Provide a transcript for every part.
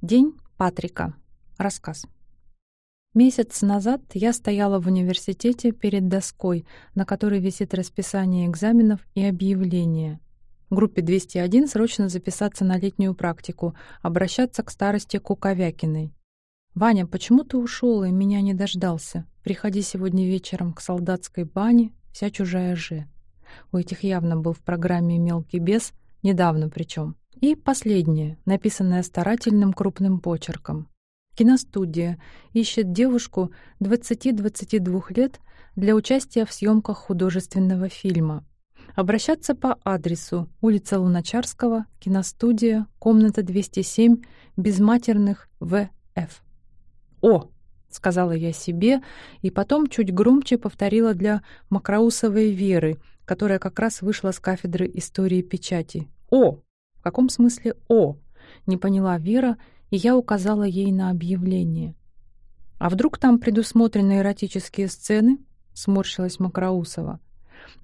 День Патрика. Рассказ. Месяц назад я стояла в университете перед доской, на которой висит расписание экзаменов и объявления. Группе 201 срочно записаться на летнюю практику, обращаться к старости Куковякиной. «Ваня, почему ты ушел и меня не дождался? Приходи сегодня вечером к солдатской бане, вся чужая же». У этих явно был в программе «Мелкий бес», недавно причем. И последнее, написанное старательным крупным почерком. Киностудия ищет девушку 20-22 лет для участия в съемках художественного фильма. Обращаться по адресу улица Луначарского, киностудия, комната 207, безматерных В.Ф. «О!» — сказала я себе, и потом чуть громче повторила для Макроусовой Веры, которая как раз вышла с кафедры истории печати. «О!» «В каком смысле «о»?» — не поняла Вера, и я указала ей на объявление. «А вдруг там предусмотрены эротические сцены?» — сморщилась Макроусова.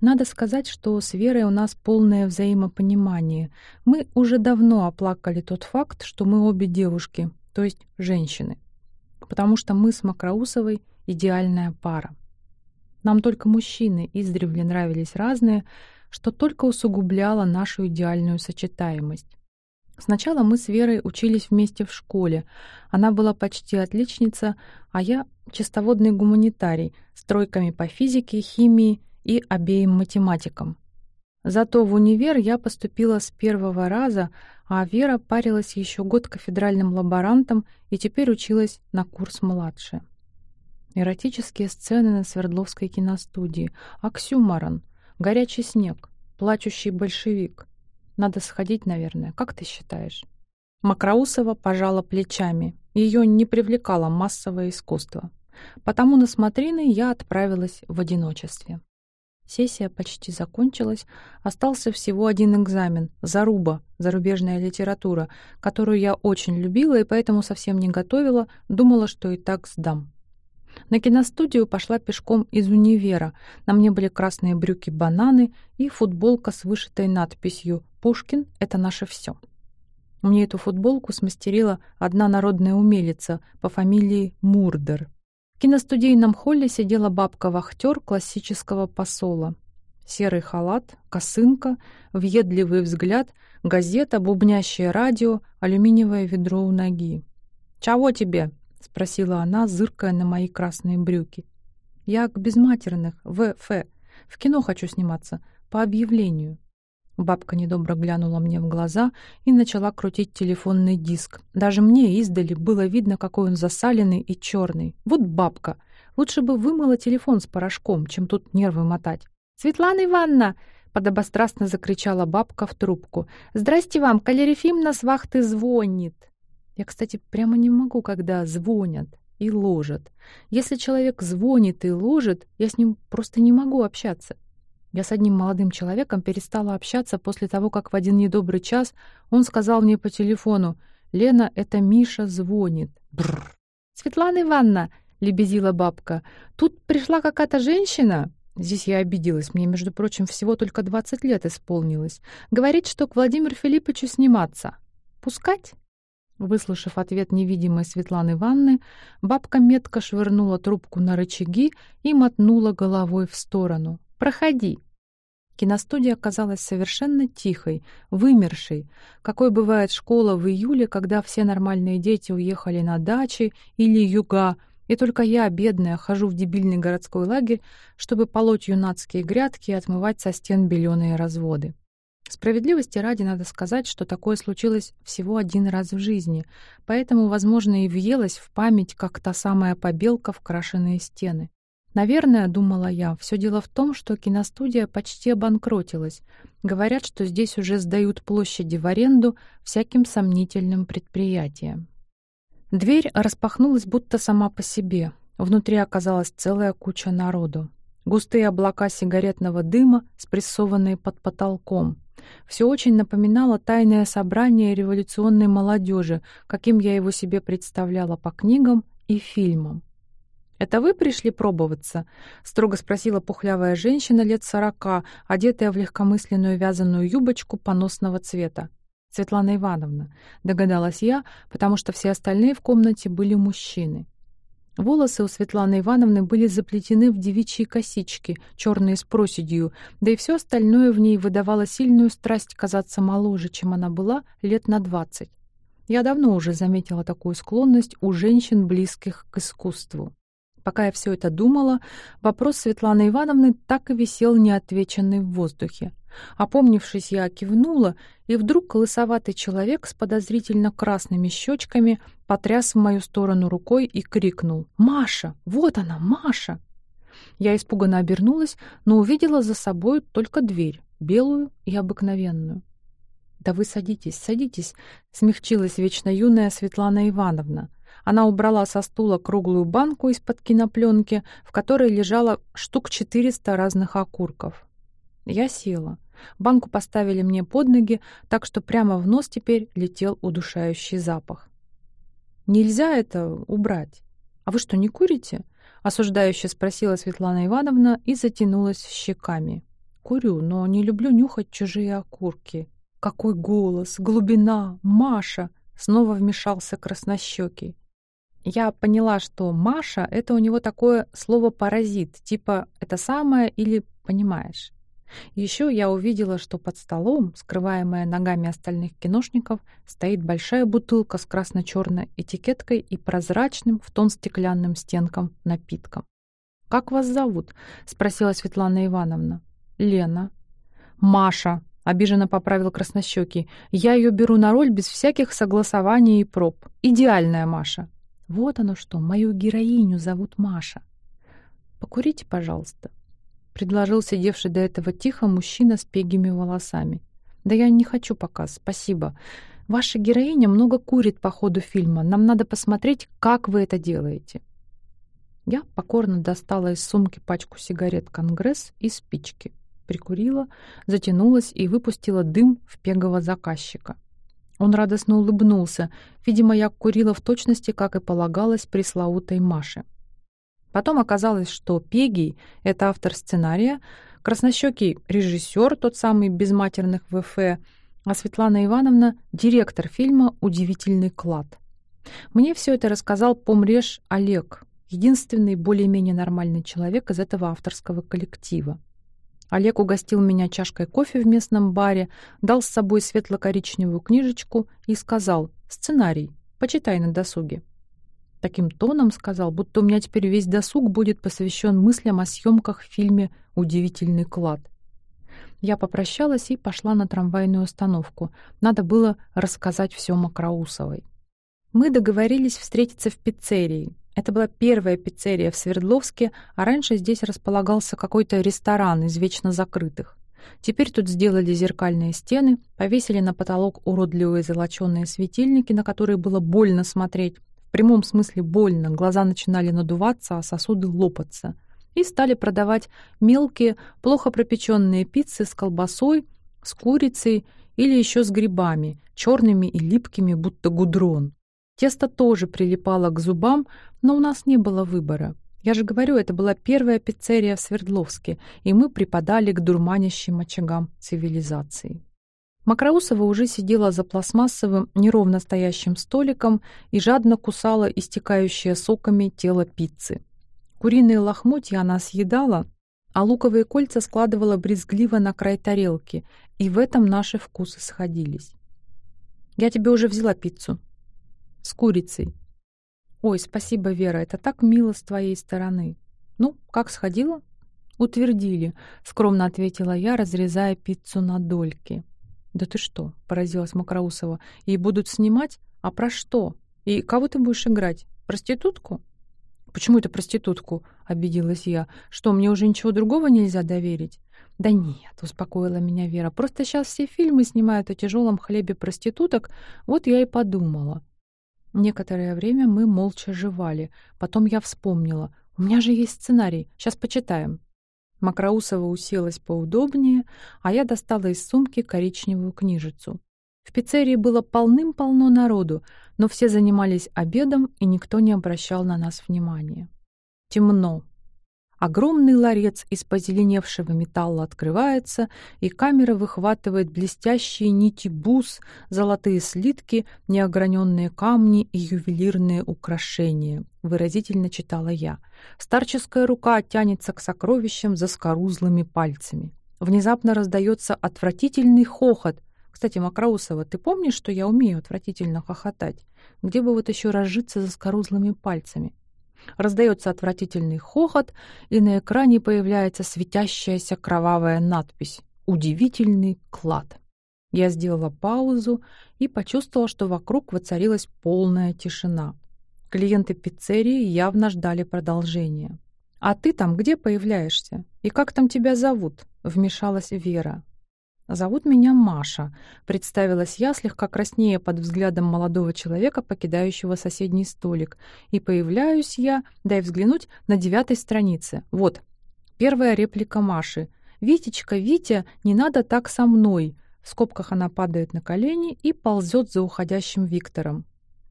«Надо сказать, что с Верой у нас полное взаимопонимание. Мы уже давно оплакали тот факт, что мы обе девушки, то есть женщины. Потому что мы с Макроусовой идеальная пара. Нам только мужчины издревле нравились разные, что только усугубляло нашу идеальную сочетаемость. Сначала мы с Верой учились вместе в школе. Она была почти отличница, а я — чистоводный гуманитарий с тройками по физике, химии и обеим математикам. Зато в универ я поступила с первого раза, а Вера парилась еще год кафедральным лаборантом и теперь училась на курс младше. Эротические сцены на Свердловской киностудии. Оксюмарон — Горячий снег, плачущий большевик. Надо сходить, наверное. Как ты считаешь? Макроусова пожала плечами. Ее не привлекало массовое искусство. Потому на смотрины я отправилась в одиночестве. Сессия почти закончилась, остался всего один экзамен — заруба, зарубежная литература, которую я очень любила и поэтому совсем не готовила, думала, что и так сдам. На киностудию пошла пешком из универа. На мне были красные брюки-бананы и футболка с вышитой надписью «Пушкин — это наше все». Мне эту футболку смастерила одна народная умелица по фамилии Мурдер. В киностудийном холле сидела бабка-вахтер классического посола. Серый халат, косынка, въедливый взгляд, газета, бубнящее радио, алюминиевое ведро у ноги. «Чего тебе?» — спросила она, зыркая на мои красные брюки. «Я к безматерных, В.Ф. В кино хочу сниматься, по объявлению». Бабка недобро глянула мне в глаза и начала крутить телефонный диск. Даже мне издали было видно, какой он засаленный и черный. Вот бабка! Лучше бы вымыла телефон с порошком, чем тут нервы мотать. «Светлана Ивановна!» — подобострастно закричала бабка в трубку. «Здрасте вам! Калерифим на вахты звонит!» Я, кстати, прямо не могу, когда звонят и ложат. Если человек звонит и ложит, я с ним просто не могу общаться. Я с одним молодым человеком перестала общаться после того, как в один недобрый час он сказал мне по телефону «Лена, это Миша звонит». Бррр. «Светлана Ивановна», — лебезила бабка, — «тут пришла какая-то женщина». Здесь я обиделась, мне, между прочим, всего только 20 лет исполнилось. Говорит, что к Владимиру Филипповичу сниматься. Пускать? Выслушав ответ невидимой Светланы Ванны, бабка метко швырнула трубку на рычаги и мотнула головой в сторону. «Проходи!» Киностудия оказалась совершенно тихой, вымершей, какой бывает школа в июле, когда все нормальные дети уехали на дачи или юга, и только я, бедная, хожу в дебильный городской лагерь, чтобы полоть юнацкие грядки и отмывать со стен беленые разводы. Справедливости ради надо сказать, что такое случилось всего один раз в жизни, поэтому, возможно, и въелась в память, как та самая побелка в крашеные стены. Наверное, думала я, все дело в том, что киностудия почти обанкротилась. Говорят, что здесь уже сдают площади в аренду всяким сомнительным предприятиям. Дверь распахнулась будто сама по себе. Внутри оказалась целая куча народу. Густые облака сигаретного дыма, спрессованные под потолком. Все очень напоминало тайное собрание революционной молодежи, каким я его себе представляла по книгам и фильмам. «Это вы пришли пробоваться?» — строго спросила пухлявая женщина лет сорока, одетая в легкомысленную вязаную юбочку поносного цвета. Светлана Ивановна, догадалась я, потому что все остальные в комнате были мужчины. Волосы у Светланы Ивановны были заплетены в девичьи косички, черные с проседью, да и все остальное в ней выдавало сильную страсть казаться моложе, чем она была лет на двадцать. Я давно уже заметила такую склонность у женщин, близких к искусству. Пока я все это думала, вопрос Светланы Ивановны так и висел неотвеченный в воздухе. Опомнившись, я кивнула, и вдруг лысоватый человек с подозрительно красными щечками потряс в мою сторону рукой и крикнул «Маша! Вот она, Маша!» Я испуганно обернулась, но увидела за собой только дверь, белую и обыкновенную. «Да вы садитесь, садитесь», — смягчилась вечно юная Светлана Ивановна. Она убрала со стула круглую банку из-под кинопленки, в которой лежало штук четыреста разных окурков. Я села. Банку поставили мне под ноги, так что прямо в нос теперь летел удушающий запах. «Нельзя это убрать. А вы что, не курите?» — осуждающе спросила Светлана Ивановна и затянулась щеками. «Курю, но не люблю нюхать чужие окурки». «Какой голос! Глубина! Маша!» — снова вмешался краснощекий. Я поняла, что «Маша» — это у него такое слово-паразит, типа «это самое» или «понимаешь». Еще я увидела, что под столом, скрываемая ногами остальных киношников, стоит большая бутылка с красно-черной этикеткой и прозрачным в тон стеклянным стенкам напитком. «Как вас зовут?» — спросила Светлана Ивановна. «Лена». «Маша», — обиженно поправил краснощекий. «Я ее беру на роль без всяких согласований и проб. Идеальная Маша». «Вот оно что, мою героиню зовут Маша». «Покурите, пожалуйста», предложил сидевший до этого тихо мужчина с пегими волосами. «Да я не хочу пока, спасибо. Ваша героиня много курит по ходу фильма. Нам надо посмотреть, как вы это делаете». Я покорно достала из сумки пачку сигарет «Конгресс» и спички. Прикурила, затянулась и выпустила дым в пегого заказчика. Он радостно улыбнулся. Видимо, я курила в точности, как и полагалось пресловутой Маше. Потом оказалось, что Пегий — это автор сценария, краснощекий — режиссер, тот самый без матерных ВФ, а Светлана Ивановна — директор фильма «Удивительный клад». Мне все это рассказал помреж Олег, единственный более-менее нормальный человек из этого авторского коллектива. Олег угостил меня чашкой кофе в местном баре, дал с собой светло-коричневую книжечку и сказал «Сценарий, почитай на досуге». Таким тоном сказал, будто у меня теперь весь досуг будет посвящен мыслям о съемках в фильме «Удивительный клад». Я попрощалась и пошла на трамвайную остановку. Надо было рассказать все Макроусовой. Мы договорились встретиться в пиццерии. Это была первая пиццерия в Свердловске, а раньше здесь располагался какой-то ресторан из вечно закрытых. Теперь тут сделали зеркальные стены, повесили на потолок уродливые золоченые светильники, на которые было больно смотреть, прямом смысле больно, глаза начинали надуваться, а сосуды лопаться. И стали продавать мелкие, плохо пропеченные пиццы с колбасой, с курицей или еще с грибами, черными и липкими, будто гудрон. Тесто тоже прилипало к зубам, но у нас не было выбора. Я же говорю, это была первая пиццерия в Свердловске, и мы припадали к дурманящим очагам цивилизации. Макроусова уже сидела за пластмассовым, неровно стоящим столиком и жадно кусала истекающее соками тело пиццы. Куриные лохмотья она съедала, а луковые кольца складывала брезгливо на край тарелки, и в этом наши вкусы сходились. «Я тебе уже взяла пиццу. С курицей». «Ой, спасибо, Вера, это так мило с твоей стороны. Ну, как сходила?» «Утвердили», — скромно ответила я, разрезая пиццу на дольки. «Да ты что?» — поразилась Макроусова. «И будут снимать? А про что? И кого ты будешь играть? Проститутку?» «Почему это проститутку?» — обиделась я. «Что, мне уже ничего другого нельзя доверить?» «Да нет», — успокоила меня Вера. «Просто сейчас все фильмы снимают о тяжелом хлебе проституток, вот я и подумала». Некоторое время мы молча жевали. Потом я вспомнила. «У меня же есть сценарий. Сейчас почитаем». Макроусова уселась поудобнее, а я достала из сумки коричневую книжицу. В пиццерии было полным-полно народу, но все занимались обедом, и никто не обращал на нас внимания. Темно. Огромный ларец из позеленевшего металла открывается, и камера выхватывает блестящие нити бус, золотые слитки, неограненные камни и ювелирные украшения. Выразительно читала я. Старческая рука тянется к сокровищам за скорузлыми пальцами. Внезапно раздается отвратительный хохот. Кстати, Макроусова, ты помнишь, что я умею отвратительно хохотать? Где бы вот еще разжиться за скорузлыми пальцами? Раздается отвратительный хохот, и на экране появляется светящаяся кровавая надпись «Удивительный клад». Я сделала паузу и почувствовала, что вокруг воцарилась полная тишина. Клиенты пиццерии явно ждали продолжения. «А ты там где появляешься? И как там тебя зовут?» — вмешалась Вера. «Зовут меня Маша», — представилась я, слегка краснея под взглядом молодого человека, покидающего соседний столик. И появляюсь я, дай взглянуть, на девятой странице. Вот, первая реплика Маши. «Витечка, Витя, не надо так со мной!» В скобках она падает на колени и ползет за уходящим Виктором.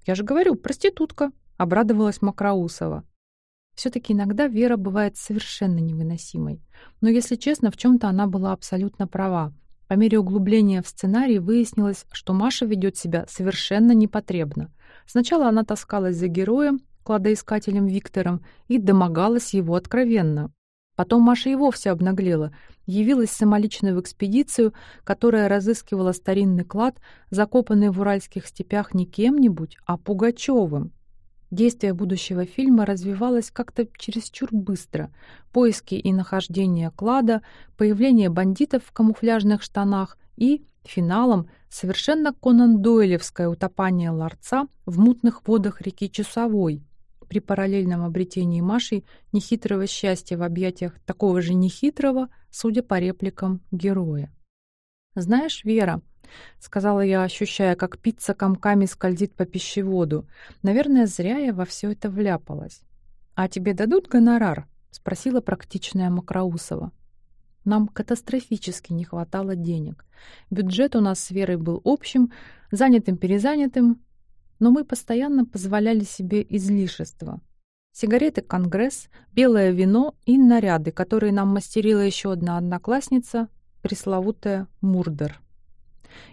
«Я же говорю, проститутка!» — обрадовалась Макроусова. Все-таки иногда Вера бывает совершенно невыносимой. Но, если честно, в чем-то она была абсолютно права. По мере углубления в сценарий выяснилось, что Маша ведет себя совершенно непотребно. Сначала она таскалась за героем, кладоискателем Виктором, и домогалась его откровенно. Потом Маша и вовсе обнаглела, явилась самолично в экспедицию, которая разыскивала старинный клад, закопанный в уральских степях не кем-нибудь, а Пугачевым. Действие будущего фильма развивалось как-то чересчур быстро. Поиски и нахождение клада, появление бандитов в камуфляжных штанах и, финалом, совершенно Конан Дойлевское утопание ларца в мутных водах реки Часовой при параллельном обретении Машей нехитрого счастья в объятиях такого же нехитрого, судя по репликам, героя. «Знаешь, Вера», — сказала я, ощущая, как пицца комками скользит по пищеводу. «Наверное, зря я во все это вляпалась». «А тебе дадут гонорар?» — спросила практичная Макроусова. Нам катастрофически не хватало денег. Бюджет у нас с Верой был общим, занятым-перезанятым, но мы постоянно позволяли себе излишества. Сигареты «Конгресс», белое вино и наряды, которые нам мастерила еще одна одноклассница, пресловутая Мурдер.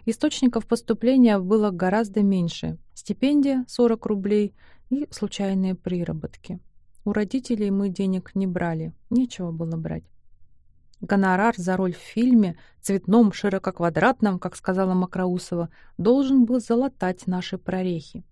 Источников поступления было гораздо меньше. Стипендия — 40 рублей и случайные приработки. У родителей мы денег не брали, нечего было брать. Гонорар за роль в фильме, цветном, ширококвадратном, как сказала Макроусова, должен был залатать наши прорехи.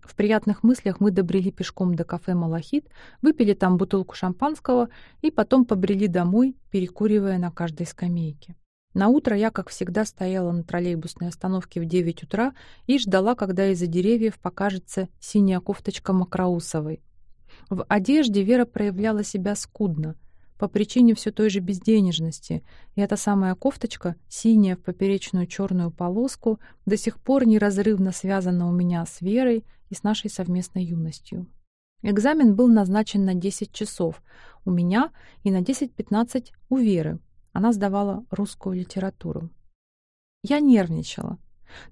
В приятных мыслях мы добрели пешком до кафе «Малахит», выпили там бутылку шампанского и потом побрели домой, перекуривая на каждой скамейке. На утро я, как всегда, стояла на троллейбусной остановке в 9 утра и ждала, когда из-за деревьев покажется синяя кофточка Макроусовой. В одежде Вера проявляла себя скудно, по причине все той же безденежности, и эта самая кофточка, синяя в поперечную черную полоску, до сих пор неразрывно связана у меня с Верой и с нашей совместной юностью. Экзамен был назначен на 10 часов у меня и на 10-15 у Веры, она сдавала русскую литературу. Я нервничала.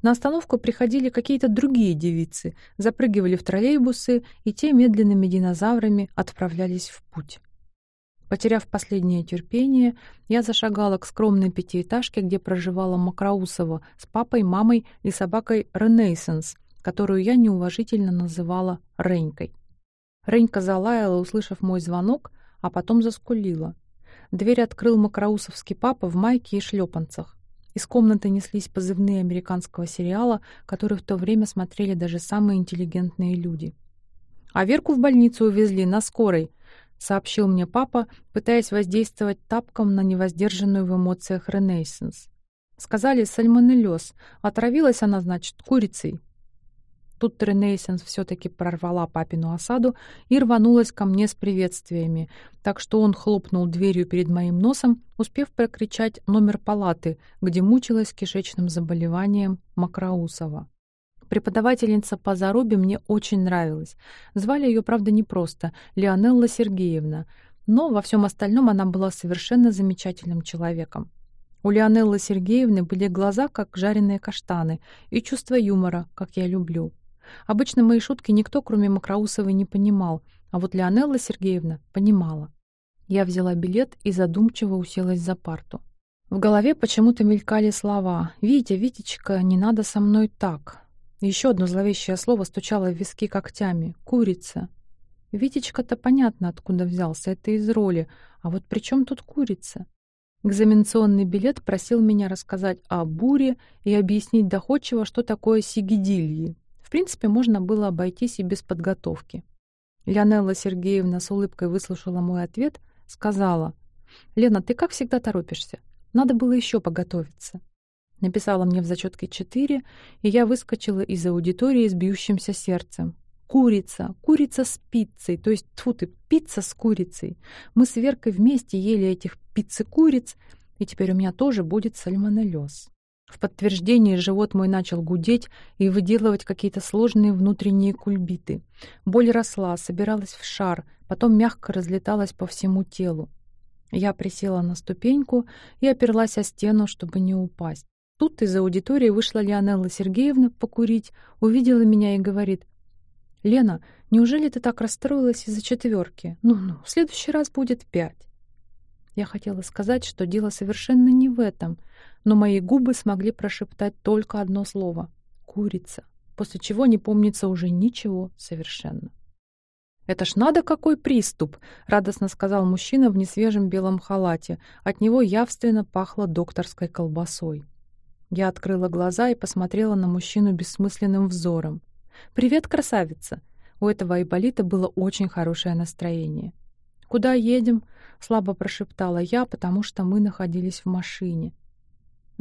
На остановку приходили какие-то другие девицы, запрыгивали в троллейбусы, и те медленными динозаврами отправлялись в путь. Потеряв последнее терпение, я зашагала к скромной пятиэтажке, где проживала Макроусова с папой, мамой и собакой Ренейсенс, которую я неуважительно называла Ренькой. Ренька залаяла, услышав мой звонок, а потом заскулила. Дверь открыл макроусовский папа в майке и шлепанцах. Из комнаты неслись позывные американского сериала, которые в то время смотрели даже самые интеллигентные люди. «А Верку в больницу увезли на скорой», — сообщил мне папа, пытаясь воздействовать тапком на невоздержанную в эмоциях Ренессенс. «Сказали, сальмонеллез. Отравилась она, значит, курицей». Тут Ренейсенс все-таки прорвала папину осаду и рванулась ко мне с приветствиями, так что он хлопнул дверью перед моим носом, успев прокричать номер палаты, где мучилась кишечным заболеванием Макроусова. Преподавательница по зарубе мне очень нравилась. Звали ее, правда, не просто — Леонелла Сергеевна, но во всем остальном она была совершенно замечательным человеком. У Леонеллы Сергеевны были глаза, как жареные каштаны, и чувство юмора, как я люблю. Обычно мои шутки никто, кроме Макроусовой, не понимал, а вот Леонелла Сергеевна понимала. Я взяла билет и задумчиво уселась за парту. В голове почему-то мелькали слова «Витя, Витечка, не надо со мной так». Еще одно зловещее слово стучало в виски когтями «Курица». Витечка-то понятно, откуда взялся, это из роли, а вот при чем тут курица? Экзаменационный билет просил меня рассказать о буре и объяснить доходчиво, что такое сигидильи. Принципе, можно было обойтись и без подготовки. Леонелла Сергеевна с улыбкой выслушала мой ответ, сказала, «Лена, ты как всегда торопишься. Надо было еще поготовиться». Написала мне в зачетке четыре, и я выскочила из аудитории с бьющимся сердцем. Курица, курица с пиццей, то есть, тьфу ты, пицца с курицей. Мы с Веркой вместе ели этих пиццы-куриц, и теперь у меня тоже будет сальмонеллез. В подтверждение живот мой начал гудеть и выделывать какие-то сложные внутренние кульбиты. Боль росла, собиралась в шар, потом мягко разлеталась по всему телу. Я присела на ступеньку и оперлась о стену, чтобы не упасть. Тут из аудитории вышла Леонелла Сергеевна покурить, увидела меня и говорит, «Лена, неужели ты так расстроилась из-за четверки? Ну-ну, в следующий раз будет пять». Я хотела сказать, что дело совершенно не в этом, но мои губы смогли прошептать только одно слово — «курица», после чего не помнится уже ничего совершенно. «Это ж надо какой приступ!» — радостно сказал мужчина в несвежем белом халате. От него явственно пахло докторской колбасой. Я открыла глаза и посмотрела на мужчину бессмысленным взором. «Привет, красавица!» У этого Айболита было очень хорошее настроение. «Куда едем?» — слабо прошептала я, потому что мы находились в машине.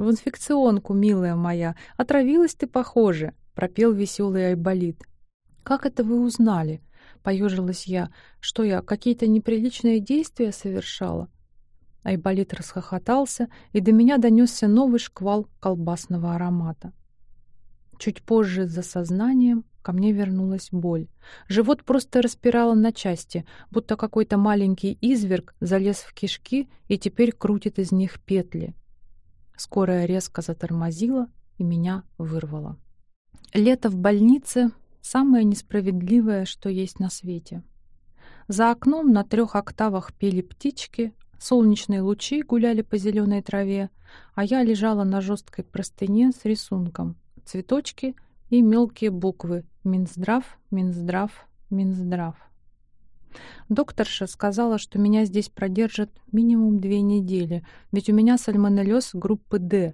«В инфекционку, милая моя. Отравилась ты, похоже», — пропел веселый Айболит. «Как это вы узнали?» — поежилась я. «Что я, какие-то неприличные действия совершала?» Айболит расхохотался, и до меня донесся новый шквал колбасного аромата. Чуть позже, за сознанием, ко мне вернулась боль. Живот просто распирало на части, будто какой-то маленький изверг залез в кишки и теперь крутит из них петли. Скорая резко затормозила и меня вырвала. Лето в больнице — самое несправедливое, что есть на свете. За окном на трех октавах пели птички, солнечные лучи гуляли по зеленой траве, а я лежала на жесткой простыне с рисунком — цветочки и мелкие буквы «Минздрав», «Минздрав», «Минздрав». Докторша сказала, что меня здесь продержат минимум две недели, ведь у меня сальмонеллез группы D,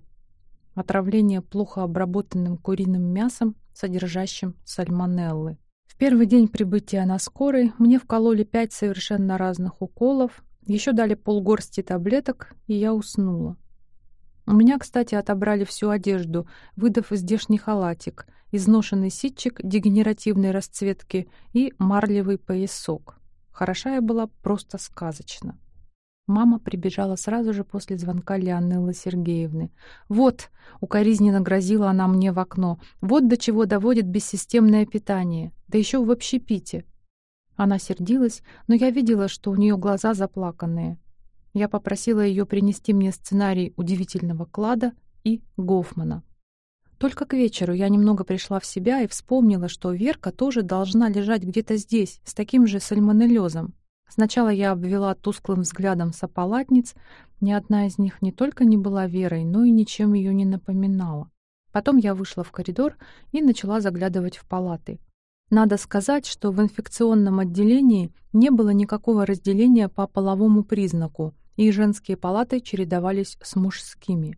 отравление плохо обработанным куриным мясом, содержащим сальмонеллы. В первый день прибытия на скорой мне вкололи пять совершенно разных уколов, еще дали полгорсти таблеток, и я уснула. У меня, кстати, отобрали всю одежду, выдав здешний халатик, изношенный ситчик дегенеративной расцветки и марлевый поясок. Хороша я была просто сказочно. Мама прибежала сразу же после звонка Леонеллы Сергеевны. «Вот!» — укоризненно грозила она мне в окно. «Вот до чего доводит бессистемное питание. Да еще в общепите!» Она сердилась, но я видела, что у нее глаза заплаканные. Я попросила ее принести мне сценарий «Удивительного клада» и «Гофмана». Только к вечеру я немного пришла в себя и вспомнила, что Верка тоже должна лежать где-то здесь, с таким же сальмонеллезом. Сначала я обвела тусклым взглядом сопалатниц, ни одна из них не только не была Верой, но и ничем ее не напоминала. Потом я вышла в коридор и начала заглядывать в палаты. Надо сказать, что в инфекционном отделении не было никакого разделения по половому признаку, и женские палаты чередовались с мужскими.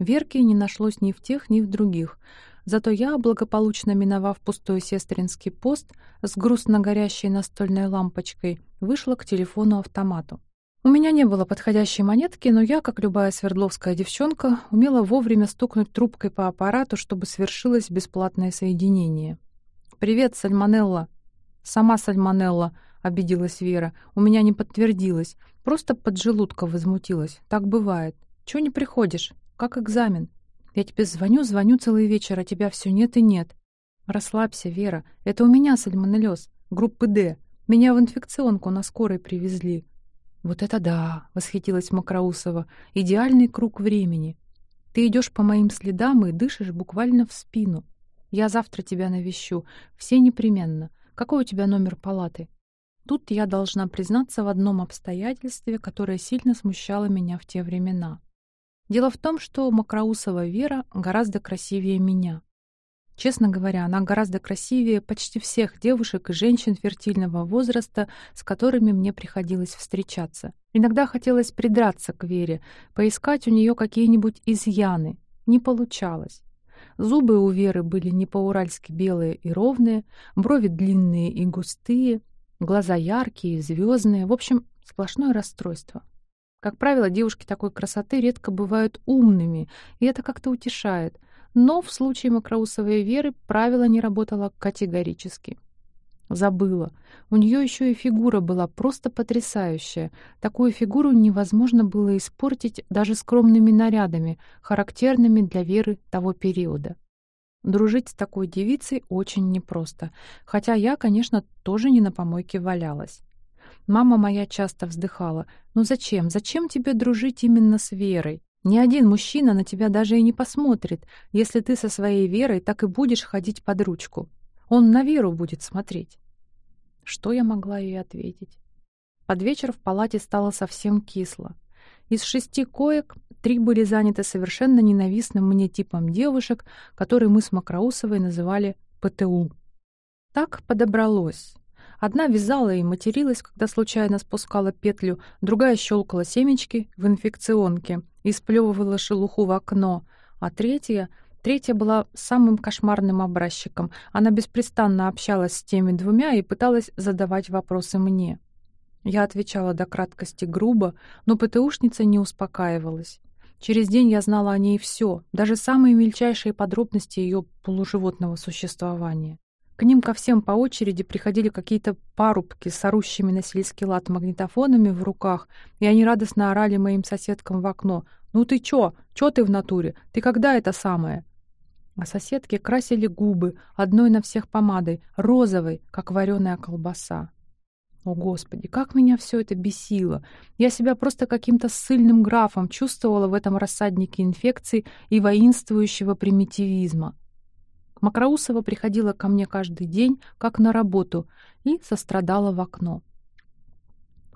Верки не нашлось ни в тех, ни в других, зато я, благополучно миновав пустой сестринский пост с грустно горящей настольной лампочкой, вышла к телефону-автомату. У меня не было подходящей монетки, но я, как любая свердловская девчонка, умела вовремя стукнуть трубкой по аппарату, чтобы свершилось бесплатное соединение. «Привет, Сальмонелла!» «Сама Сальмонелла!» — обиделась Вера. «У меня не подтвердилось. Просто под желудком возмутилась. Так бывает. Чего не приходишь? Как экзамен? Я тебе звоню, звоню целый вечер, а тебя все нет и нет. Расслабься, Вера. Это у меня сальмонеллез. Группы «Д». Меня в инфекционку на скорой привезли. Вот это да, восхитилась Макроусова. Идеальный круг времени. Ты идешь по моим следам и дышишь буквально в спину. Я завтра тебя навещу. Все непременно. Какой у тебя номер палаты? тут я должна признаться в одном обстоятельстве, которое сильно смущало меня в те времена. Дело в том, что Макроусова Вера гораздо красивее меня. Честно говоря, она гораздо красивее почти всех девушек и женщин фертильного возраста, с которыми мне приходилось встречаться. Иногда хотелось придраться к Вере, поискать у нее какие-нибудь изъяны. Не получалось. Зубы у Веры были не по-уральски белые и ровные, брови длинные и густые, глаза яркие звездные, в общем, сплошное расстройство. Как правило, девушки такой красоты редко бывают умными, и это как-то утешает — но в случае Макроусовой Веры правило не работало категорически. Забыла. У нее еще и фигура была просто потрясающая. Такую фигуру невозможно было испортить даже скромными нарядами, характерными для Веры того периода. Дружить с такой девицей очень непросто, хотя я, конечно, тоже не на помойке валялась. Мама моя часто вздыхала. «Ну зачем? Зачем тебе дружить именно с Верой? Ни один мужчина на тебя даже и не посмотрит, если ты со своей верой так и будешь ходить под ручку. Он на веру будет смотреть. Что я могла ей ответить? Под вечер в палате стало совсем кисло. Из шести коек три были заняты совершенно ненавистным мне типом девушек, которые мы с Макроусовой называли ПТУ. Так подобралось. Одна вязала и материлась, когда случайно спускала петлю, другая щелкала семечки в инфекционке и сплевывала шелуху в окно, а третья... Третья была самым кошмарным образчиком. Она беспрестанно общалась с теми двумя и пыталась задавать вопросы мне. Я отвечала до краткости грубо, но ПТУшница не успокаивалась. Через день я знала о ней все, даже самые мельчайшие подробности ее полуживотного существования. К ним ко всем по очереди приходили какие-то парубки с орущими на сельский лад магнитофонами в руках, и они радостно орали моим соседкам в окно. «Ну ты чё? Чё ты в натуре? Ты когда это самое?» А соседки красили губы, одной на всех помадой, розовой, как вареная колбаса. О, Господи, как меня все это бесило! Я себя просто каким-то ссыльным графом чувствовала в этом рассаднике инфекций и воинствующего примитивизма. Макроусова приходила ко мне каждый день, как на работу, и сострадала в окно.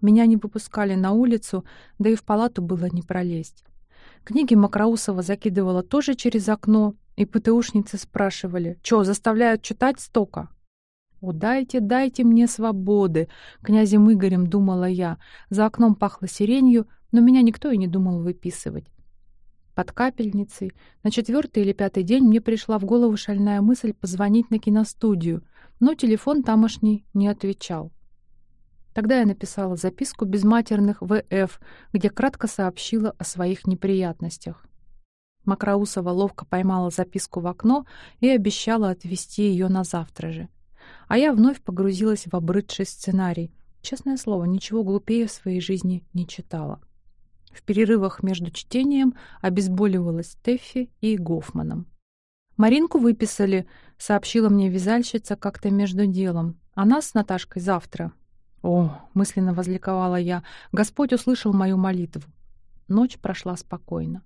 Меня не выпускали на улицу, да и в палату было не пролезть. Книги Макроусова закидывала тоже через окно, и ПТУшницы спрашивали, «Чё, заставляют читать стока?» «О, дайте, дайте мне свободы!» Князем Игорем думала я. За окном пахло сиренью, но меня никто и не думал выписывать под капельницей. На четвертый или пятый день мне пришла в голову шальная мысль позвонить на киностудию, но телефон тамошний не отвечал. Тогда я написала записку без матерных ВФ, где кратко сообщила о своих неприятностях. Макроусова ловко поймала записку в окно и обещала отвезти ее на завтра же. А я вновь погрузилась в обрыдший сценарий. Честное слово, ничего глупее в своей жизни не читала. В перерывах между чтением обезболивалась Теффи и Гофманом. «Маринку выписали», — сообщила мне вязальщица как-то между делом. «А нас с Наташкой завтра». «О!» — мысленно возликовала я. «Господь услышал мою молитву». Ночь прошла спокойно.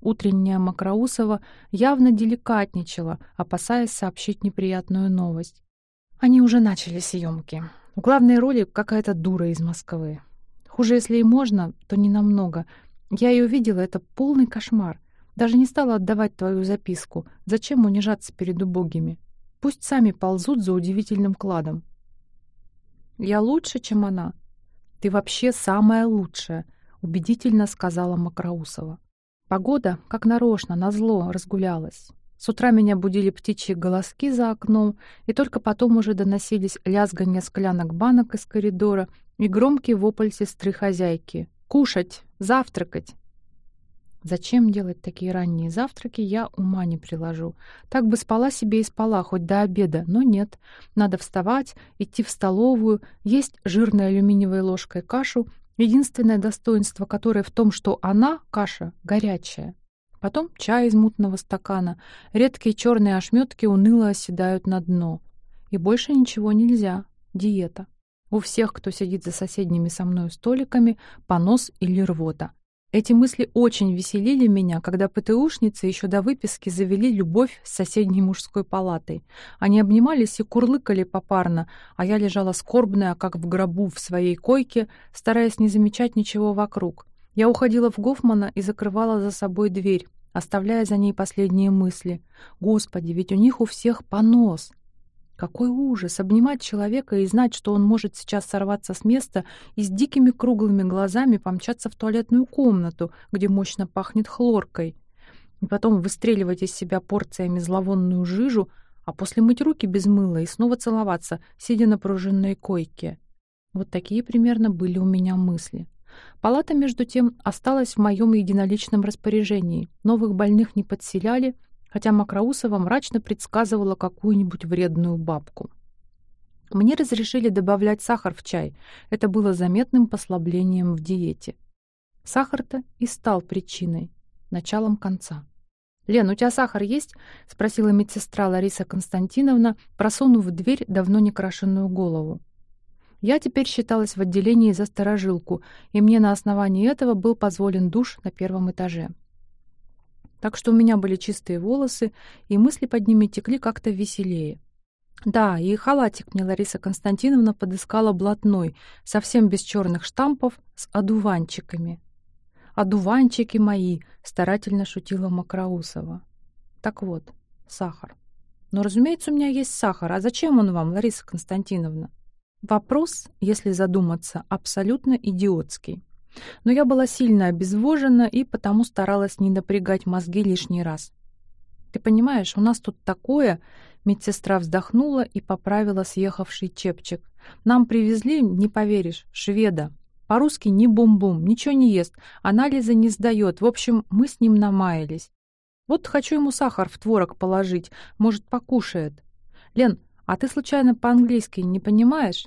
Утренняя Макроусова явно деликатничала, опасаясь сообщить неприятную новость. Они уже начали съемки. В главной роли какая-то дура из Москвы. Хуже, если и можно, то не намного. Я ее видела, это полный кошмар. Даже не стала отдавать твою записку. Зачем унижаться перед убогими? Пусть сами ползут за удивительным кладом. Я лучше, чем она. Ты вообще самая лучшая, убедительно сказала Макроусова. Погода, как нарочно, назло, разгулялась. С утра меня будили птичьи голоски за окном, и только потом уже доносились лязганье склянок банок из коридора и громкий вопль сестры-хозяйки. «Кушать! Завтракать!» Зачем делать такие ранние завтраки, я ума не приложу. Так бы спала себе и спала, хоть до обеда, но нет. Надо вставать, идти в столовую, есть жирной алюминиевой ложкой кашу, единственное достоинство которой в том, что она, каша, горячая. Потом чай из мутного стакана, редкие черные ошметки уныло оседают на дно. И больше ничего нельзя. Диета. У всех, кто сидит за соседними со мной столиками, понос или рвота. Эти мысли очень веселили меня, когда ПТУшницы еще до выписки завели любовь с соседней мужской палатой. Они обнимались и курлыкали попарно, а я лежала скорбная, как в гробу в своей койке, стараясь не замечать ничего вокруг. Я уходила в Гофмана и закрывала за собой дверь, оставляя за ней последние мысли. «Господи, ведь у них у всех понос!» Какой ужас обнимать человека и знать, что он может сейчас сорваться с места и с дикими круглыми глазами помчаться в туалетную комнату, где мощно пахнет хлоркой, и потом выстреливать из себя порциями зловонную жижу, а после мыть руки без мыла и снова целоваться, сидя на пружинной койке. Вот такие примерно были у меня мысли. Палата, между тем, осталась в моем единоличном распоряжении. Новых больных не подселяли, хотя Макроусова мрачно предсказывала какую-нибудь вредную бабку. Мне разрешили добавлять сахар в чай. Это было заметным послаблением в диете. Сахар-то и стал причиной, началом конца. «Лен, у тебя сахар есть?» — спросила медсестра Лариса Константиновна, просунув в дверь давно не крашенную голову. Я теперь считалась в отделении за сторожилку, и мне на основании этого был позволен душ на первом этаже так что у меня были чистые волосы, и мысли под ними текли как-то веселее. Да, и халатик мне Лариса Константиновна подыскала блатной, совсем без черных штампов, с одуванчиками. «Одуванчики мои!» — старательно шутила Макроусова. Так вот, сахар. Но, разумеется, у меня есть сахар. А зачем он вам, Лариса Константиновна? Вопрос, если задуматься, абсолютно идиотский. Но я была сильно обезвожена и потому старалась не напрягать мозги лишний раз. «Ты понимаешь, у нас тут такое...» Медсестра вздохнула и поправила съехавший чепчик. «Нам привезли, не поверишь, шведа. По-русски ни бум-бум, ничего не ест, анализы не сдает. В общем, мы с ним намаялись. Вот хочу ему сахар в творог положить, может, покушает. Лен, а ты случайно по-английски не понимаешь?»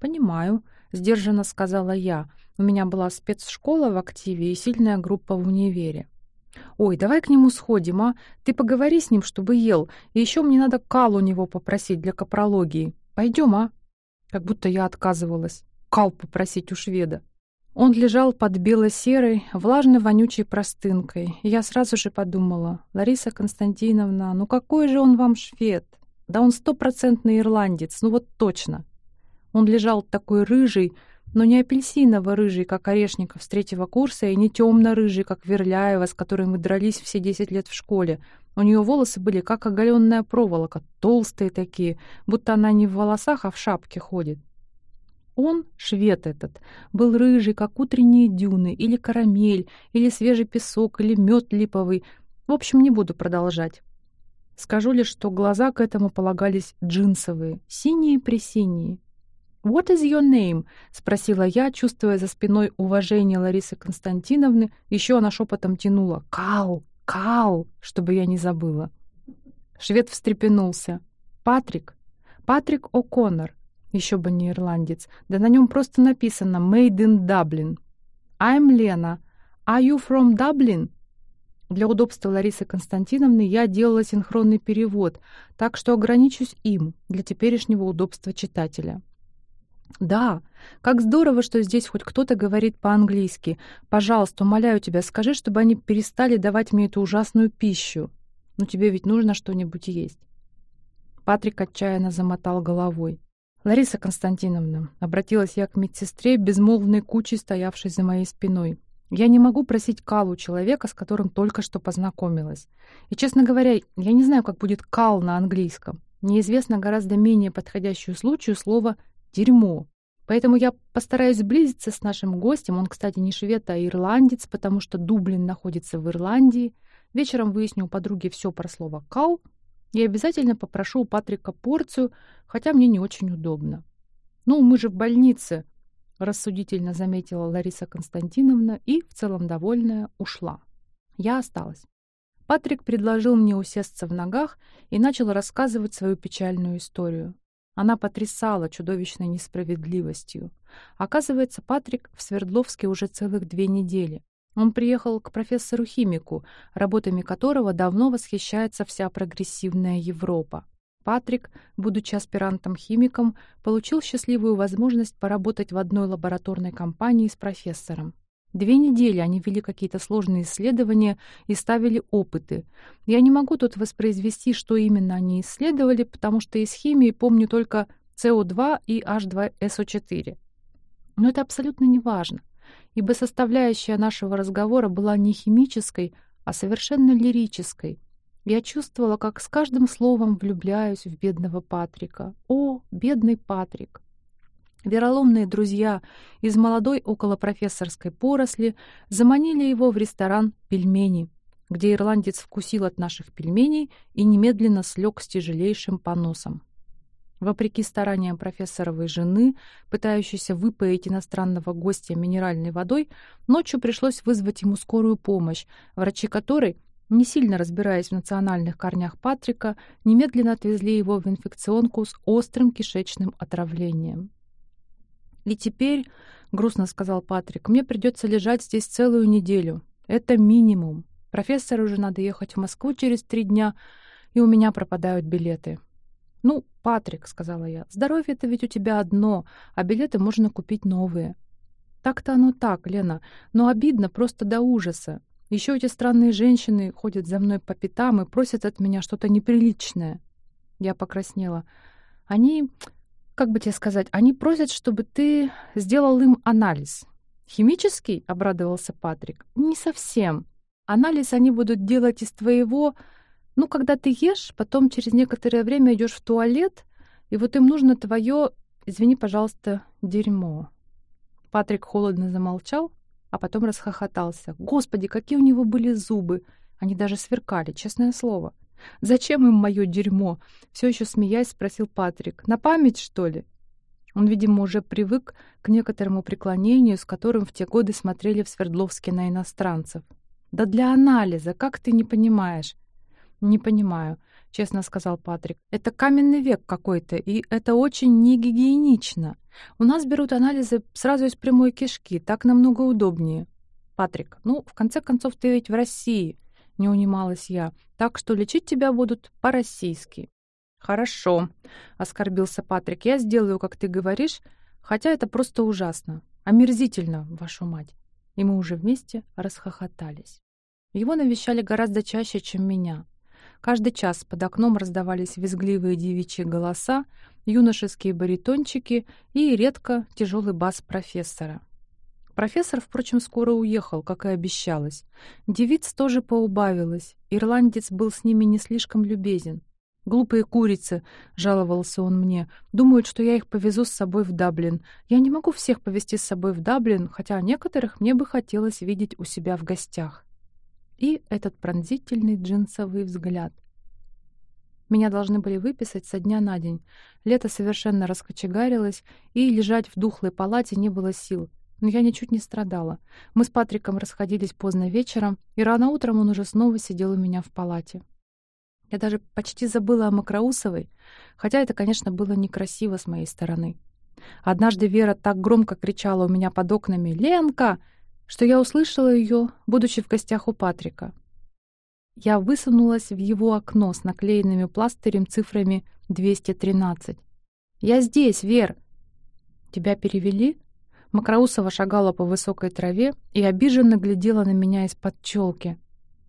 «Понимаю», — сдержанно сказала я, у меня была спецшкола в активе и сильная группа в универе. «Ой, давай к нему сходим, а? Ты поговори с ним, чтобы ел. И еще мне надо кал у него попросить для капрологии. Пойдем, а?» Как будто я отказывалась. Кал попросить у шведа. Он лежал под бело-серой, влажно-вонючей простынкой. И я сразу же подумала, «Лариса Константиновна, ну какой же он вам швед? Да он стопроцентный ирландец, ну вот точно». Он лежал такой рыжий, но не апельсиново-рыжий, как Орешников с третьего курса, и не темно-рыжий, как Верляева, с которой мы дрались все десять лет в школе. У нее волосы были как оголенная проволока, толстые такие, будто она не в волосах, а в шапке ходит. Он, швед этот, был рыжий, как утренние дюны, или карамель, или свежий песок, или мед липовый. В общем, не буду продолжать. Скажу лишь, что глаза к этому полагались джинсовые, синие-пресиние, «What is your name?» — спросила я, чувствуя за спиной уважение Ларисы Константиновны. Еще она шепотом тянула «Кал! Кал!» чтобы я не забыла. Швед встрепенулся. «Патрик! Патрик О'Коннор!» Еще бы не ирландец. Да на нем просто написано «Made in Dublin». «I'm Лена. Are you from Dublin?» Для удобства Ларисы Константиновны я делала синхронный перевод, так что ограничусь им для теперешнего удобства читателя. «Да, как здорово, что здесь хоть кто-то говорит по-английски. Пожалуйста, умоляю тебя, скажи, чтобы они перестали давать мне эту ужасную пищу. Ну тебе ведь нужно что-нибудь есть». Патрик отчаянно замотал головой. «Лариса Константиновна», — обратилась я к медсестре, безмолвной кучей, стоявшей за моей спиной. «Я не могу просить калу человека, с которым только что познакомилась. И, честно говоря, я не знаю, как будет кал на английском. Неизвестно гораздо менее подходящую случаю слово Дерьмо. Поэтому я постараюсь сблизиться с нашим гостем. Он, кстати, не швед, а ирландец, потому что Дублин находится в Ирландии. Вечером выясню у подруги все про слово «кал» и обязательно попрошу у Патрика порцию, хотя мне не очень удобно. «Ну, мы же в больнице», — рассудительно заметила Лариса Константиновна и, в целом довольная, ушла. Я осталась. Патрик предложил мне усесться в ногах и начал рассказывать свою печальную историю. Она потрясала чудовищной несправедливостью. Оказывается, Патрик в Свердловске уже целых две недели. Он приехал к профессору-химику, работами которого давно восхищается вся прогрессивная Европа. Патрик, будучи аспирантом-химиком, получил счастливую возможность поработать в одной лабораторной компании с профессором. Две недели они вели какие-то сложные исследования и ставили опыты. Я не могу тут воспроизвести, что именно они исследовали, потому что из химии помню только СО2 и H2SO4. Но это абсолютно не важно, ибо составляющая нашего разговора была не химической, а совершенно лирической. Я чувствовала, как с каждым словом влюбляюсь в бедного Патрика. О, бедный Патрик! Вероломные друзья из молодой околопрофессорской поросли заманили его в ресторан «Пельмени», где ирландец вкусил от наших пельменей и немедленно слег с тяжелейшим поносом. Вопреки стараниям профессоровой жены, пытающейся выпоить иностранного гостя минеральной водой, ночью пришлось вызвать ему скорую помощь, врачи которой, не сильно разбираясь в национальных корнях Патрика, немедленно отвезли его в инфекционку с острым кишечным отравлением. «И теперь, — грустно сказал Патрик, — мне придется лежать здесь целую неделю. Это минимум. Профессору уже надо ехать в Москву через три дня, и у меня пропадают билеты». «Ну, Патрик, — сказала я, — здоровье это ведь у тебя одно, а билеты можно купить новые». «Так-то оно так, Лена, но обидно просто до ужаса. Еще эти странные женщины ходят за мной по пятам и просят от меня что-то неприличное». Я покраснела. «Они как бы тебе сказать, они просят, чтобы ты сделал им анализ. Химический? — обрадовался Патрик. Не совсем. Анализ они будут делать из твоего... Ну, когда ты ешь, потом через некоторое время идешь в туалет, и вот им нужно твое, извини, пожалуйста, дерьмо. Патрик холодно замолчал, а потом расхохотался. Господи, какие у него были зубы! Они даже сверкали, честное слово. — «Зачем им мое дерьмо?» — все еще смеясь спросил Патрик. «На память, что ли?» Он, видимо, уже привык к некоторому преклонению, с которым в те годы смотрели в Свердловске на иностранцев. «Да для анализа, как ты не понимаешь?» «Не понимаю», — честно сказал Патрик. «Это каменный век какой-то, и это очень негигиенично. У нас берут анализы сразу из прямой кишки, так намного удобнее». «Патрик, ну, в конце концов, ты ведь в России. — не унималась я. «Так что лечить тебя будут по-российски». «Хорошо», — оскорбился Патрик. «Я сделаю, как ты говоришь, хотя это просто ужасно. Омерзительно, вашу мать». И мы уже вместе расхохотались. Его навещали гораздо чаще, чем меня. Каждый час под окном раздавались визгливые девичьи голоса, юношеские баритончики и редко тяжелый бас профессора. Профессор, впрочем, скоро уехал, как и обещалось. Девиц тоже поубавилось. Ирландец был с ними не слишком любезен. «Глупые курицы», — жаловался он мне, — «думают, что я их повезу с собой в Даблин. Я не могу всех повезти с собой в Даблин, хотя некоторых мне бы хотелось видеть у себя в гостях». И этот пронзительный джинсовый взгляд. Меня должны были выписать со дня на день. Лето совершенно раскочегарилось, и лежать в духлой палате не было сил. Но я ничуть не страдала. Мы с Патриком расходились поздно вечером, и рано утром он уже снова сидел у меня в палате. Я даже почти забыла о Макроусовой, хотя это, конечно, было некрасиво с моей стороны. Однажды Вера так громко кричала у меня под окнами «Ленка!», что я услышала ее, будучи в гостях у Патрика. Я высунулась в его окно с наклеенными пластырем цифрами 213. «Я здесь, Вер!» «Тебя перевели?» Макроусова шагала по высокой траве и обиженно глядела на меня из-под челки.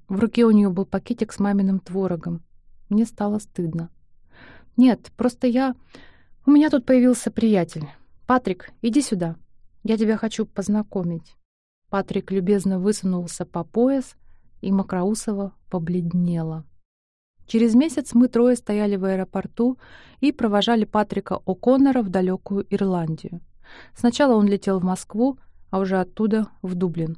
В руке у нее был пакетик с маминым творогом. Мне стало стыдно. «Нет, просто я... У меня тут появился приятель. Патрик, иди сюда. Я тебя хочу познакомить». Патрик любезно высунулся по пояс, и Макроусова побледнела. Через месяц мы трое стояли в аэропорту и провожали Патрика О'Коннора в далекую Ирландию. Сначала он летел в Москву, а уже оттуда в Дублин.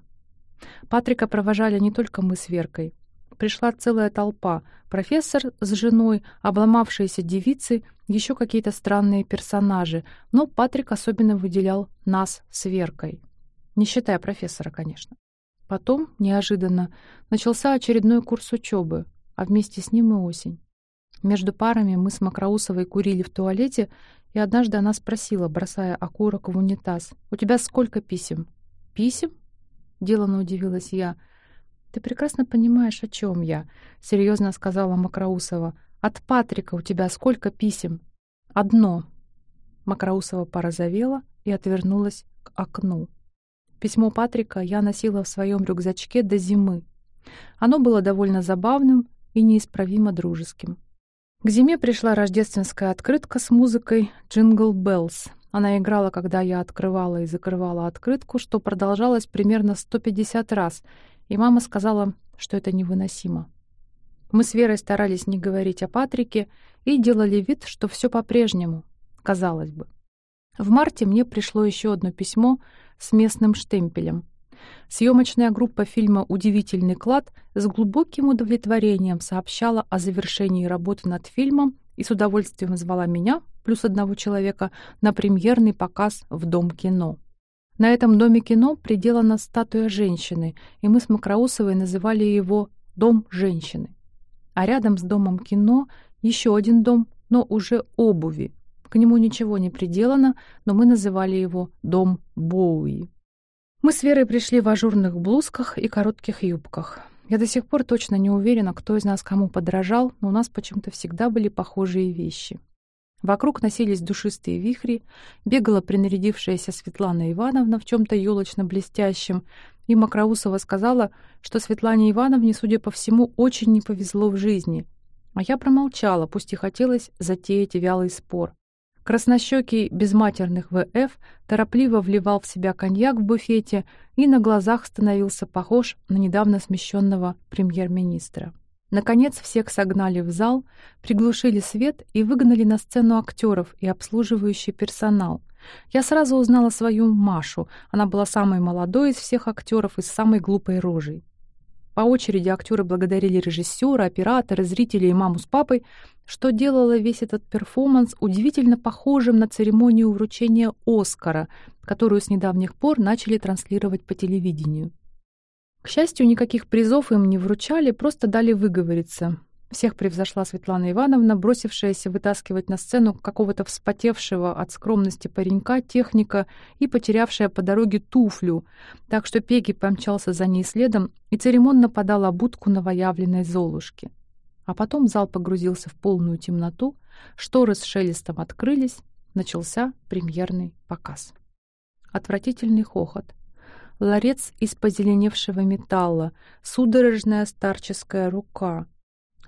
Патрика провожали не только мы с Веркой. Пришла целая толпа. Профессор с женой, обломавшиеся девицы, еще какие-то странные персонажи. Но Патрик особенно выделял нас с Веркой. Не считая профессора, конечно. Потом, неожиданно, начался очередной курс учебы, а вместе с ним и осень. Между парами мы с Макроусовой курили в туалете и однажды она спросила, бросая окурок в унитаз, «У тебя сколько писем?» «Писем?» — деланно удивилась я. «Ты прекрасно понимаешь, о чем я», — серьезно сказала Макроусова. «От Патрика у тебя сколько писем?» «Одно». Макроусова порозовела и отвернулась к окну. Письмо Патрика я носила в своем рюкзачке до зимы. Оно было довольно забавным и неисправимо дружеским. К зиме пришла рождественская открытка с музыкой «Jingle Bells». Она играла, когда я открывала и закрывала открытку, что продолжалось примерно 150 раз, и мама сказала, что это невыносимо. Мы с Верой старались не говорить о Патрике и делали вид, что все по-прежнему, казалось бы. В марте мне пришло еще одно письмо с местным штемпелем. Съемочная группа фильма «Удивительный клад» с глубоким удовлетворением сообщала о завершении работы над фильмом и с удовольствием звала меня, плюс одного человека, на премьерный показ в Дом кино. На этом Доме кино приделана статуя женщины, и мы с Макроусовой называли его «Дом женщины». А рядом с Домом кино еще один дом, но уже обуви, к нему ничего не приделано, но мы называли его «Дом Боуи». Мы с Верой пришли в ажурных блузках и коротких юбках. Я до сих пор точно не уверена, кто из нас кому подражал, но у нас почему-то всегда были похожие вещи. Вокруг носились душистые вихри, бегала принарядившаяся Светлана Ивановна в чем-то елочно-блестящем, и Макроусова сказала, что Светлане Ивановне, судя по всему, очень не повезло в жизни. А я промолчала, пусть и хотелось затеять вялый спор. Краснощекий безматерных ВФ торопливо вливал в себя коньяк в буфете и на глазах становился похож на недавно смещенного премьер-министра. Наконец всех согнали в зал, приглушили свет и выгнали на сцену актеров и обслуживающий персонал. Я сразу узнала свою Машу. Она была самой молодой из всех актеров и с самой глупой рожей. По очереди актеры благодарили режиссера, оператора, зрителей и маму с папой, что делало весь этот перформанс удивительно похожим на церемонию вручения «Оскара», которую с недавних пор начали транслировать по телевидению. К счастью, никаких призов им не вручали, просто дали выговориться. Всех превзошла Светлана Ивановна, бросившаяся вытаскивать на сцену какого-то вспотевшего от скромности паренька техника и потерявшая по дороге туфлю, так что Пеги помчался за ней следом и церемонно подал обутку новоявленной Золушки. А потом зал погрузился в полную темноту, шторы с шелестом открылись, начался премьерный показ. Отвратительный хохот. Ларец из позеленевшего металла, судорожная старческая рука —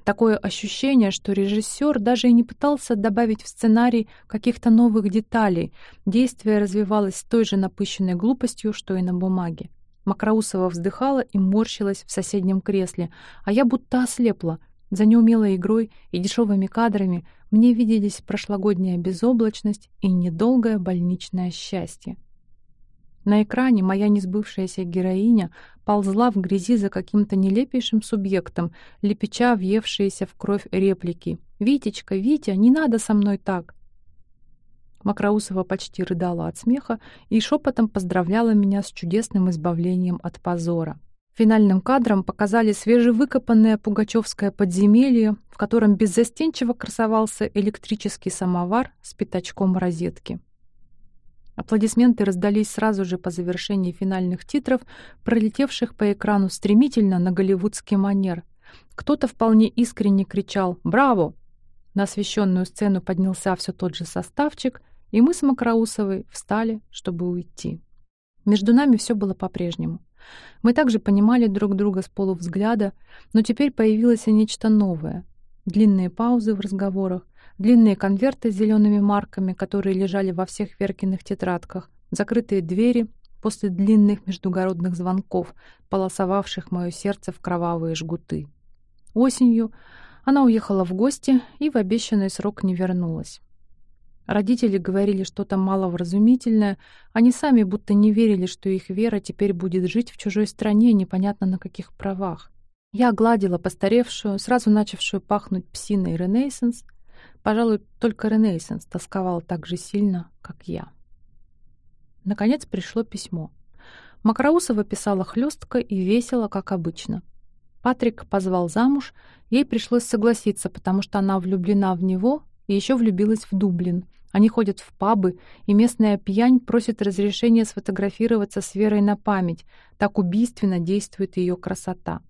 Такое ощущение, что режиссер даже и не пытался добавить в сценарий каких-то новых деталей. Действие развивалось с той же напыщенной глупостью, что и на бумаге. Макроусова вздыхала и морщилась в соседнем кресле, а я будто ослепла. За неумелой игрой и дешевыми кадрами мне виделись прошлогодняя безоблачность и недолгое больничное счастье. На экране моя несбывшаяся героиня ползла в грязи за каким-то нелепейшим субъектом, лепеча въевшиеся в кровь реплики. «Витечка, Витя, не надо со мной так!» Макроусова почти рыдала от смеха и шепотом поздравляла меня с чудесным избавлением от позора. Финальным кадром показали свежевыкопанное пугачевское подземелье, в котором беззастенчиво красовался электрический самовар с пятачком розетки. Аплодисменты раздались сразу же по завершении финальных титров, пролетевших по экрану стремительно на голливудский манер. Кто-то вполне искренне кричал «Браво!». На освещенную сцену поднялся все тот же составчик, и мы с Макроусовой встали, чтобы уйти. Между нами все было по-прежнему. Мы также понимали друг друга с полувзгляда, но теперь появилось и нечто новое. Длинные паузы в разговорах, длинные конверты с зелеными марками, которые лежали во всех Веркиных тетрадках, закрытые двери после длинных междугородных звонков, полосовавших мое сердце в кровавые жгуты. Осенью она уехала в гости и в обещанный срок не вернулась. Родители говорили что-то маловразумительное, они сами будто не верили, что их Вера теперь будет жить в чужой стране, непонятно на каких правах. Я гладила постаревшую, сразу начавшую пахнуть псиной Ренессанс, Пожалуй, только Ренессанс тосковал так же сильно, как я. Наконец пришло письмо. Макроусова писала хлестко и весело, как обычно. Патрик позвал замуж, ей пришлось согласиться, потому что она влюблена в него и еще влюбилась в Дублин. Они ходят в пабы, и местная пьянь просит разрешения сфотографироваться с Верой на память. Так убийственно действует ее красота.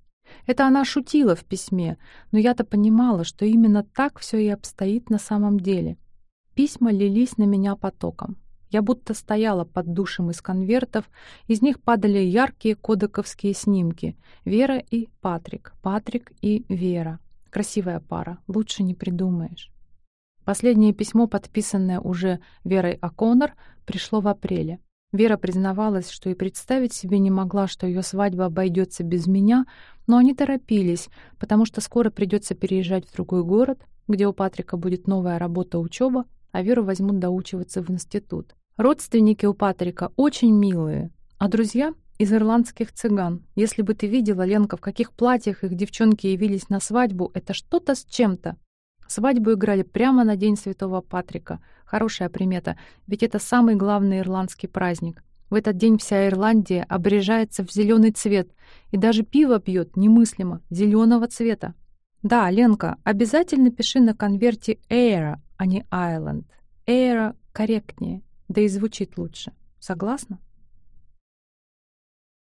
Это она шутила в письме, но я-то понимала, что именно так все и обстоит на самом деле. Письма лились на меня потоком. Я будто стояла под душем из конвертов, из них падали яркие кодековские снимки. Вера и Патрик, Патрик и Вера. Красивая пара, лучше не придумаешь. Последнее письмо, подписанное уже Верой О'Коннор, пришло в апреле. Вера признавалась, что и представить себе не могла, что ее свадьба обойдется без меня, но они торопились, потому что скоро придется переезжать в другой город, где у Патрика будет новая работа, учеба, а Веру возьмут доучиваться в институт. Родственники у Патрика очень милые, а друзья из ирландских цыган. Если бы ты видела, Ленка, в каких платьях их девчонки явились на свадьбу, это что-то с чем-то. Свадьбу играли прямо на День Святого Патрика. Хорошая примета, ведь это самый главный ирландский праздник. В этот день вся Ирландия обрежается в зеленый цвет, и даже пиво пьет немыслимо, зеленого цвета. Да, Ленка, обязательно пиши на конверте «Эйра», а не «Айленд». «Эйра» корректнее, да и звучит лучше. Согласна?